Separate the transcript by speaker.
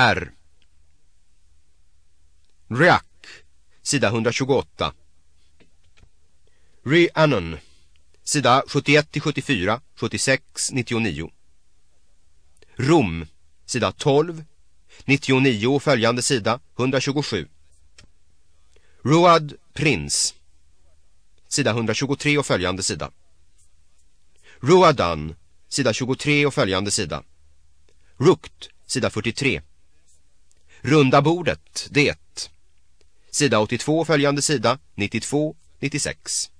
Speaker 1: R. Reac, sida 128. Rhiannon, sida 71-74, 76-99. Rom, sida 12, 99 och följande sida 127. Ruad Prins, sida 123 och följande sida. Ruadan, sida 23 och följande sida. Rukt, sida 43. Runda bordet, det. Sida 82 följande sida, 92, 96.